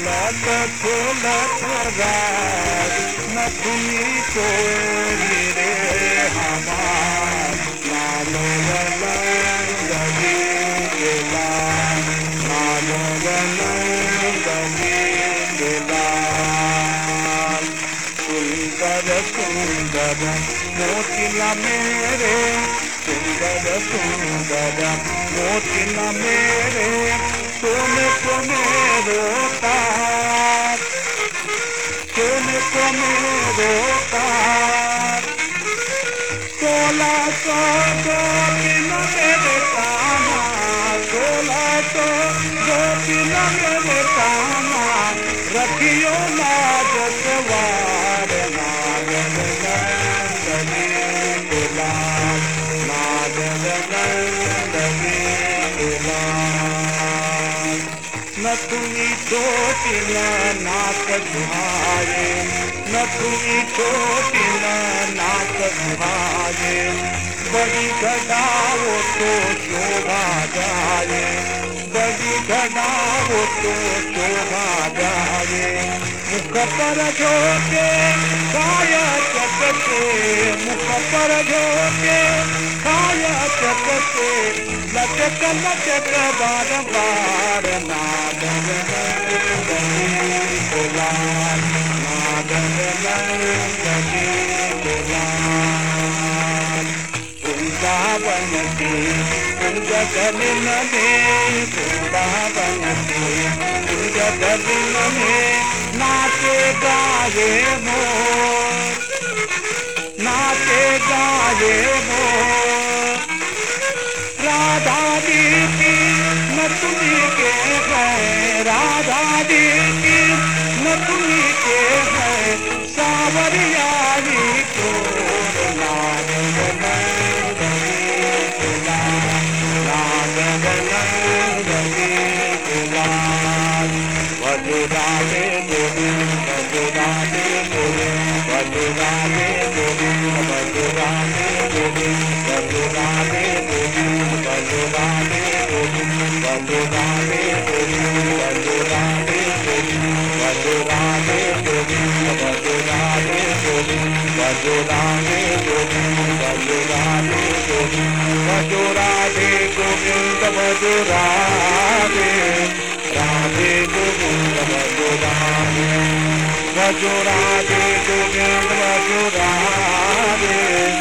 खेलत खेलत राज नथुनी तोरी रे हमार गली गेला लालो गली गेला सुंदर सुंदर मोतिला मेरे सुंदर सुंदर मोतिला मेरे सोने को मेरो मेरो तार सोलह सौ दिन मेरे कामा सोलह सौ दिन मेरे कामा रखियो लाज सवार नागन नंदनी गुलाम नागन नंदनी न तुम्ही नाक भाए न तुम्ही छोटी न नाक भाए बड़ी घटाओ तो शोभा जाए, बड़ी घटाओ तो शोभा आए मुख पर झोंके काया चकते मुख पर झोंके काया चकते लटक लटक बार बार नादन गुलाल नादन गुलाल वृंदावन के जगन में कुंजगन में नाचे गाये मोर। नाचे गाये मोर। राधा जी की नतुनी के है। राधा जी की नतुनी के है। सावरियाली को भजो राधे गोविंद भजो राधे गोविंद भजो राधे गोविंद भजो गोविंद भजो राधे गोविंद भजो राधे राधे गोविंद भजो राधे राधे गोविंद भजो राधे।